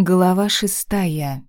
Глава шестая.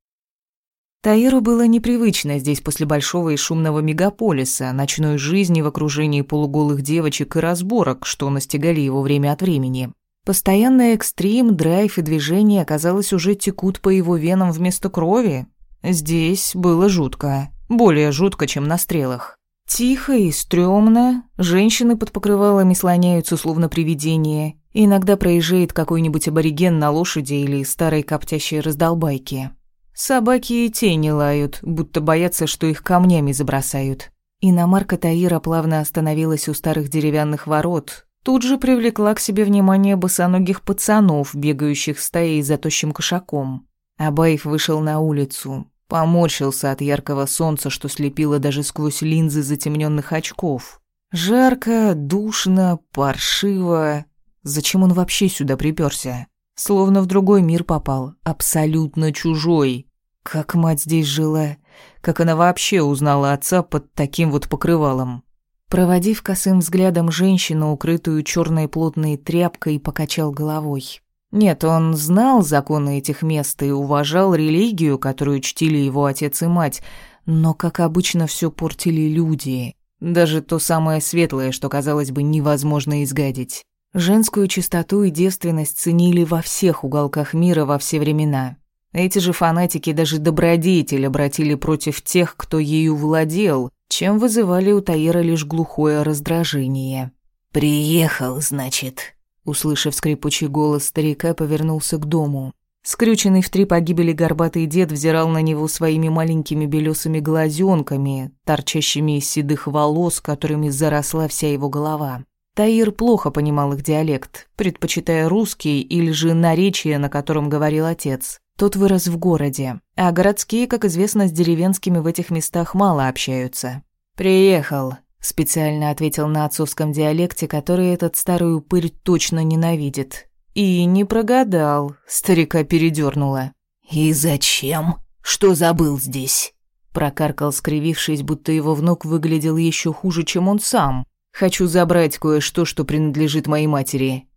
Таиру было непривычно здесь после большого и шумного мегаполиса, ночной жизни в окружении полуголых девочек и разборок, что настигали его время от времени. Постоянный экстрим, драйв и движение, казалось, уже текут по его венам вместо крови. Здесь было жутко. Более жутко, чем на стрелах. Тихо и стрёмно, женщины под покрывалами слоняются, словно привидения, иногда проезжает какой-нибудь абориген на лошади или старой коптящей раздолбайке. Собаки и тени лают, будто боятся, что их камнями забросают. Иномарка Таира плавно остановилась у старых деревянных ворот, тут же привлекла к себе внимание босоногих пацанов, бегающих стаей за тощим кошаком. Абаев вышел на улицу, Поморщился от яркого солнца, что слепило даже сквозь линзы затемненных очков. Жарко, душно, паршиво. Зачем он вообще сюда приперся? Словно в другой мир попал, абсолютно чужой. Как мать здесь жила, как она вообще узнала отца под таким вот покрывалом. Проводив косым взглядом женщину, укрытую черной плотной тряпкой, покачал головой. Нет, он знал законы этих мест и уважал религию, которую чтили его отец и мать, но, как обычно, все портили люди. Даже то самое светлое, что, казалось бы, невозможно изгадить. Женскую чистоту и девственность ценили во всех уголках мира во все времена. Эти же фанатики даже добродетель обратили против тех, кто ею владел, чем вызывали у Таира лишь глухое раздражение. «Приехал, значит», Услышав скрипучий голос старика, повернулся к дому. Скрюченный в три погибели горбатый дед взирал на него своими маленькими белесыми глазенками, торчащими из седых волос, которыми заросла вся его голова. Таир плохо понимал их диалект, предпочитая русский или же наречие, на котором говорил отец. Тот вырос в городе, а городские, как известно, с деревенскими в этих местах мало общаются. «Приехал», Специально ответил на отцовском диалекте, который этот старый упырь точно ненавидит. И не прогадал, старика передёрнуло. «И зачем? Что забыл здесь?» Прокаркал, скривившись, будто его внук выглядел еще хуже, чем он сам. «Хочу забрать кое-что, что принадлежит моей матери».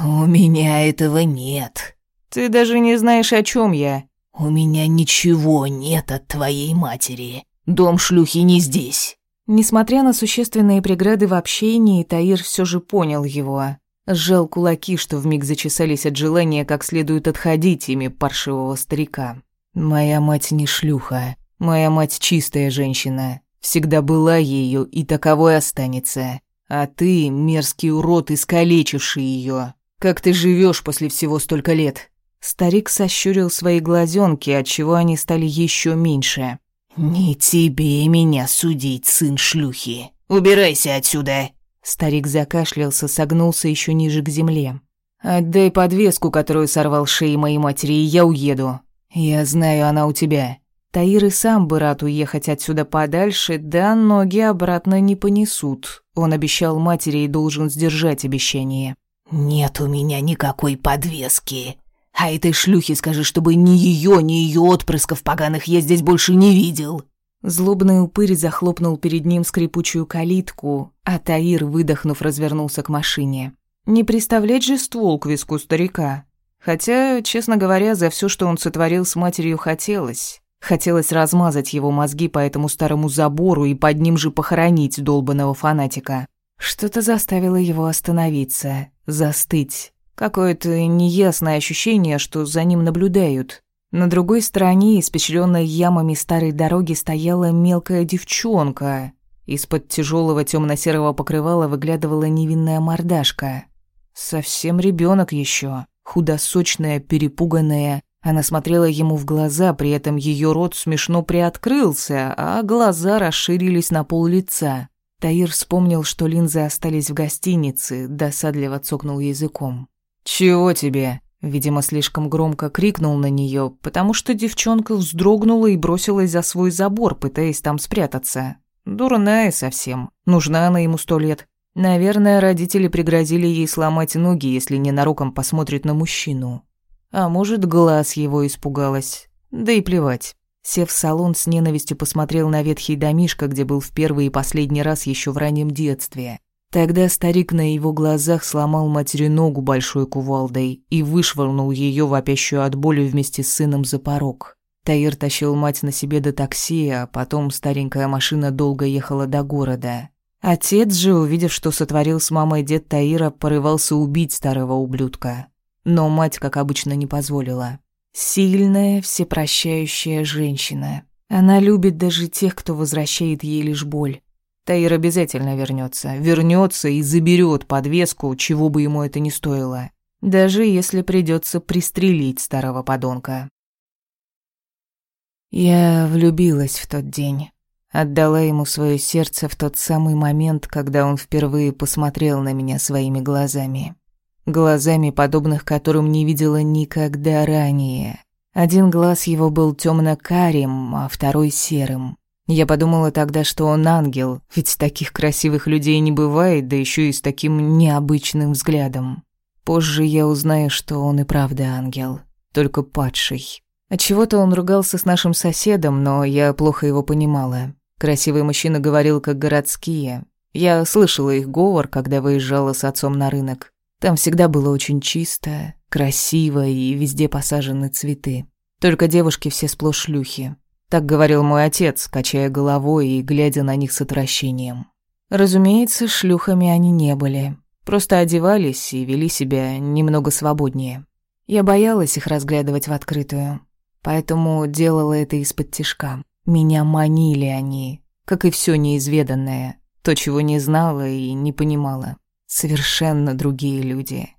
«У меня этого нет». «Ты даже не знаешь, о чем я». «У меня ничего нет от твоей матери. Дом шлюхи не здесь». Несмотря на существенные преграды в общении, Таир все же понял его. Сжал кулаки, что вмиг зачесались от желания как следует отходить ими паршивого старика. «Моя мать не шлюха. Моя мать чистая женщина. Всегда была ею и таковой останется. А ты, мерзкий урод, искалечивший ее. Как ты живешь после всего столько лет?» Старик сощурил свои глазенки, отчего они стали еще меньше. «Не тебе меня судить, сын шлюхи. Убирайся отсюда!» Старик закашлялся, согнулся еще ниже к земле. «Отдай подвеску, которую сорвал шеи моей матери, и я уеду. Я знаю, она у тебя». Таир и сам бы рад уехать отсюда подальше, да ноги обратно не понесут. Он обещал матери и должен сдержать обещание. «Нет у меня никакой подвески», а этой шлюхе скажи, чтобы ни ее, ни ее отпрысков поганых я здесь больше не видел». Злобный упырь захлопнул перед ним скрипучую калитку, а Таир, выдохнув, развернулся к машине. Не представлять же ствол к виску старика. Хотя, честно говоря, за все, что он сотворил с матерью, хотелось. Хотелось размазать его мозги по этому старому забору и под ним же похоронить долбанного фанатика. Что-то заставило его остановиться, застыть. Какое-то неясное ощущение, что за ним наблюдают. На другой стороне, испещренной ямами старой дороги, стояла мелкая девчонка. Из-под тяжелого темно-серого покрывала выглядывала невинная мордашка. Совсем ребенок еще, худосочная, перепуганная. Она смотрела ему в глаза, при этом ее рот смешно приоткрылся, а глаза расширились на пол лица. Таир вспомнил, что линзы остались в гостинице, досадливо цокнул языком. «Чего тебе?» Видимо, слишком громко крикнул на нее, потому что девчонка вздрогнула и бросилась за свой забор, пытаясь там спрятаться. Дурная совсем. Нужна она ему сто лет. Наверное, родители пригрозили ей сломать ноги, если ненароком посмотрит на мужчину. А может, глаз его испугалась. Да и плевать. Сев в салон, с ненавистью посмотрел на ветхий домишко, где был в первый и последний раз еще в раннем детстве. Тогда старик на его глазах сломал матери ногу большой кувалдой и вышвырнул ее вопящую от боли вместе с сыном за порог. Таир тащил мать на себе до такси, а потом старенькая машина долго ехала до города. Отец же, увидев, что сотворил с мамой дед Таира, порывался убить старого ублюдка. Но мать, как обычно, не позволила. Сильная, всепрощающая женщина. Она любит даже тех, кто возвращает ей лишь боль. Таир обязательно вернется, вернется и заберет подвеску, чего бы ему это ни стоило. Даже если придется пристрелить старого подонка. Я влюбилась в тот день. Отдала ему свое сердце в тот самый момент, когда он впервые посмотрел на меня своими глазами. Глазами, подобных которым не видела никогда ранее. Один глаз его был темно-карим, а второй серым. Я подумала тогда, что он ангел, ведь таких красивых людей не бывает, да еще и с таким необычным взглядом. Позже я узнаю, что он и правда ангел, только падший. Отчего-то он ругался с нашим соседом, но я плохо его понимала. Красивый мужчина говорил, как городские. Я слышала их говор, когда выезжала с отцом на рынок. Там всегда было очень чисто, красиво и везде посажены цветы. Только девушки все сплошь шлюхи. Так говорил мой отец, качая головой и глядя на них с отвращением. Разумеется, шлюхами они не были. Просто одевались и вели себя немного свободнее. Я боялась их разглядывать в открытую поэтому делала это из-под тишка. Меня манили они, как и все неизведанное, то, чего не знала и не понимала. Совершенно другие люди,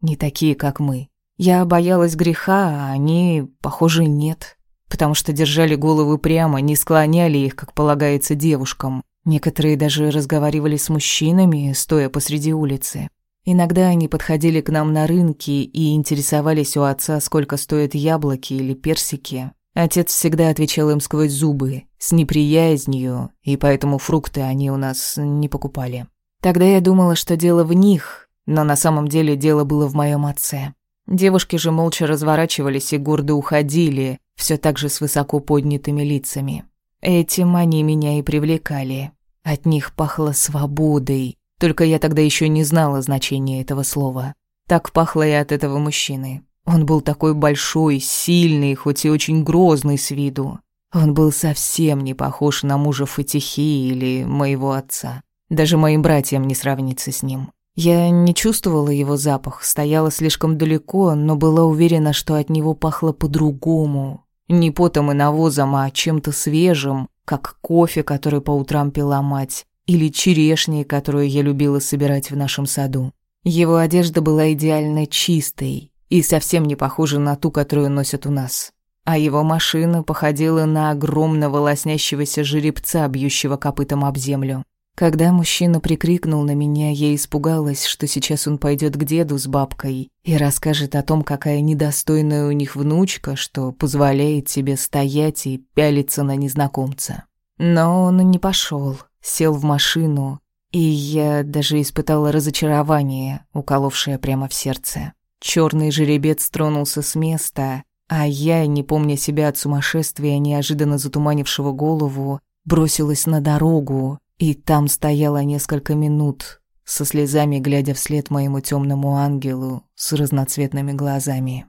не такие, как мы. Я боялась греха, а они, похоже, нет, потому что держали головы прямо, не склоняли их, как полагается девушкам. Некоторые даже разговаривали с мужчинами, стоя посреди улицы. Иногда они подходили к нам на рынке и интересовались у отца, сколько стоят яблоки или персики. Отец всегда отвечал им сквозь зубы, с неприязнью, и поэтому фрукты они у нас не покупали. Тогда я думала, что дело в них, но на самом деле дело было в моем отце. Девушки же молча разворачивались и гордо уходили, все так же с высоко поднятыми лицами. Этим они меня и привлекали. От них пахло свободой, только я тогда еще не знала значения этого слова. Так пахло и от этого мужчины. Он был такой большой, сильный, хоть и очень грозный с виду. Он был совсем не похож на мужа Фатихи или моего отца. Даже моим братьям не сравнится с ним. Я не чувствовала его запах, стояла слишком далеко, но была уверена, что от него пахло по-другому. Не потом и навозом, а чем-то свежим, как кофе, который по утрам пила мать, или черешни, которую я любила собирать в нашем саду. Его одежда была идеально чистой и совсем не похожа на ту, которую носят у нас. А его машина походила на огромного лоснящегося жеребца, бьющего копытом об землю. Когда мужчина прикрикнул на меня, я испугалась, что сейчас он пойдет к деду с бабкой и расскажет о том, какая недостойная у них внучка, что позволяет себе стоять и пялиться на незнакомца. Но он не пошел сел в машину, и я даже испытала разочарование, уколовшее прямо в сердце. Черный жеребец тронулся с места, а я, не помня себя от сумасшествия, неожиданно затуманившего голову, бросилась на дорогу, и там стояла несколько минут, со слезами глядя вслед моему темному ангелу с разноцветными глазами.